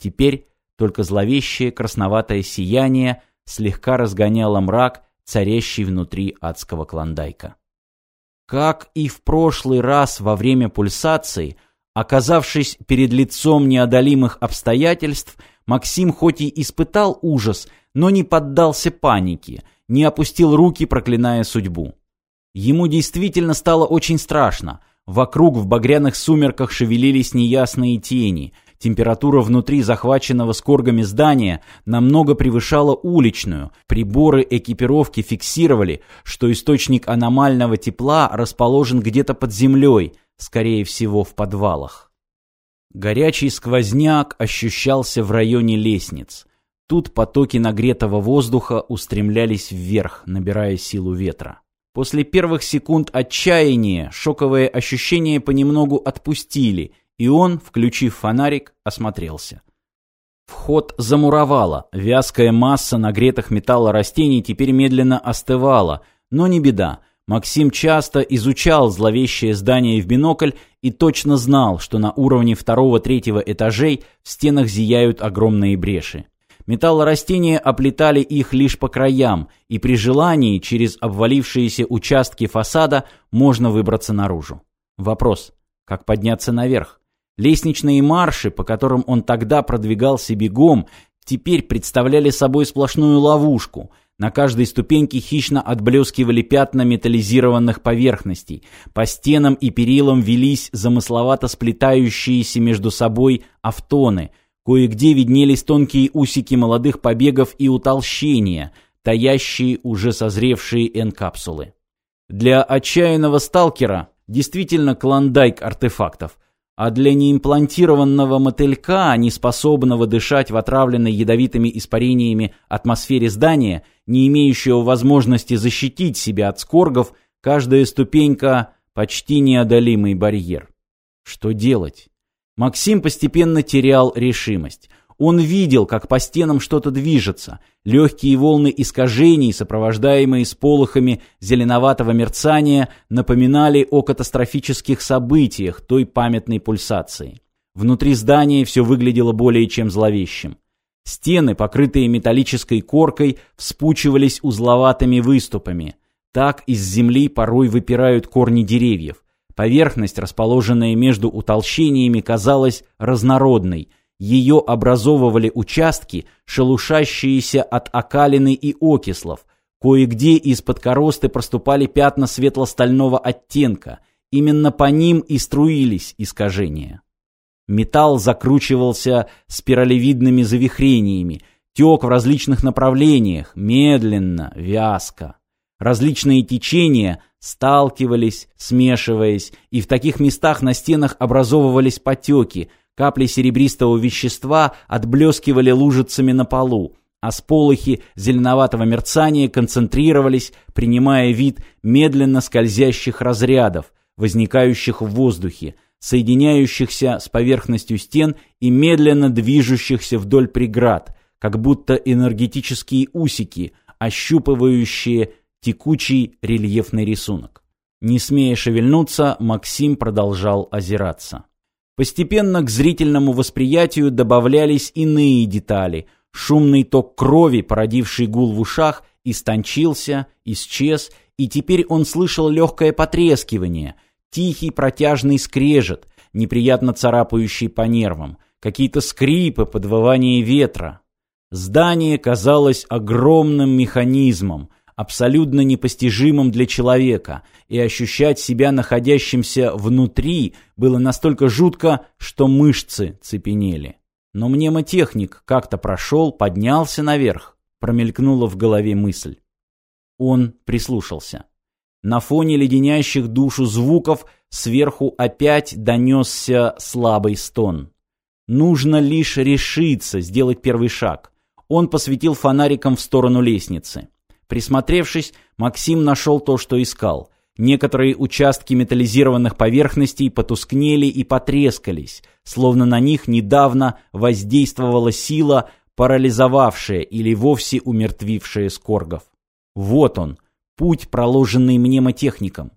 Теперь только зловещее красноватое сияние слегка разгоняло мрак, царящий внутри адского клондайка. Как и в прошлый раз во время пульсации, оказавшись перед лицом неодолимых обстоятельств, Максим хоть и испытал ужас, но не поддался панике, не опустил руки, проклиная судьбу. Ему действительно стало очень страшно. Вокруг в багряных сумерках шевелились неясные тени. Температура внутри захваченного скоргами здания намного превышала уличную. Приборы экипировки фиксировали, что источник аномального тепла расположен где-то под землей, скорее всего в подвалах. Горячий сквозняк ощущался в районе лестниц. Тут потоки нагретого воздуха устремлялись вверх, набирая силу ветра. После первых секунд отчаяния шоковые ощущения понемногу отпустили, и он, включив фонарик, осмотрелся. Вход замуровало, вязкая масса нагретых металлорастений теперь медленно остывала, но не беда. Максим часто изучал зловещее здание в бинокль и точно знал, что на уровне второго-третьего этажей в стенах зияют огромные бреши. Металлорастения оплетали их лишь по краям, и при желании через обвалившиеся участки фасада можно выбраться наружу. Вопрос, как подняться наверх? Лестничные марши, по которым он тогда продвигался бегом, теперь представляли собой сплошную ловушку. На каждой ступеньке хищно отблескивали пятна металлизированных поверхностей. По стенам и перилам велись замысловато сплетающиеся между собой автоны – Кое-где виднелись тонкие усики молодых побегов и утолщения, таящие уже созревшие N-капсулы. Для отчаянного сталкера действительно клондайк артефактов, а для неимплантированного мотылька, не способного дышать в отравленной ядовитыми испарениями атмосфере здания, не имеющего возможности защитить себя от скоргов, каждая ступенька – почти неодолимый барьер. Что делать? Максим постепенно терял решимость. Он видел, как по стенам что-то движется. Легкие волны искажений, сопровождаемые сполохами зеленоватого мерцания, напоминали о катастрофических событиях той памятной пульсации. Внутри здания все выглядело более чем зловещим. Стены, покрытые металлической коркой, вспучивались узловатыми выступами. Так из земли порой выпирают корни деревьев. Поверхность, расположенная между утолщениями, казалась разнородной. Ее образовывали участки, шелушащиеся от окалины и окислов. Кое-где из-под коросты проступали пятна светло-стального оттенка. Именно по ним и струились искажения. Металл закручивался спиралевидными завихрениями, тек в различных направлениях, медленно, вязко. Различные течения сталкивались, смешиваясь, и в таких местах на стенах образовывались потеки, капли серебристого вещества отблескивали лужицами на полу, а сполохи зеленоватого мерцания концентрировались, принимая вид медленно скользящих разрядов, возникающих в воздухе, соединяющихся с поверхностью стен и медленно движущихся вдоль преград, как будто энергетические усики, ощупывающие текучий рельефный рисунок. Не смея шевельнуться, Максим продолжал озираться. Постепенно к зрительному восприятию добавлялись иные детали. Шумный ток крови, породивший гул в ушах, истончился, исчез, и теперь он слышал легкое потрескивание, тихий протяжный скрежет, неприятно царапающий по нервам, какие-то скрипы, подвывание ветра. Здание казалось огромным механизмом, абсолютно непостижимым для человека, и ощущать себя находящимся внутри было настолько жутко, что мышцы цепенели. Но мнемотехник как-то прошел, поднялся наверх, промелькнула в голове мысль. Он прислушался. На фоне леденящих душу звуков сверху опять донесся слабый стон. Нужно лишь решиться сделать первый шаг. Он посветил фонариком в сторону лестницы. Присмотревшись, Максим нашел то, что искал. Некоторые участки металлизированных поверхностей потускнели и потрескались, словно на них недавно воздействовала сила, парализовавшая или вовсе умертвившая скоргов. Вот он, путь, проложенный мнемотехником.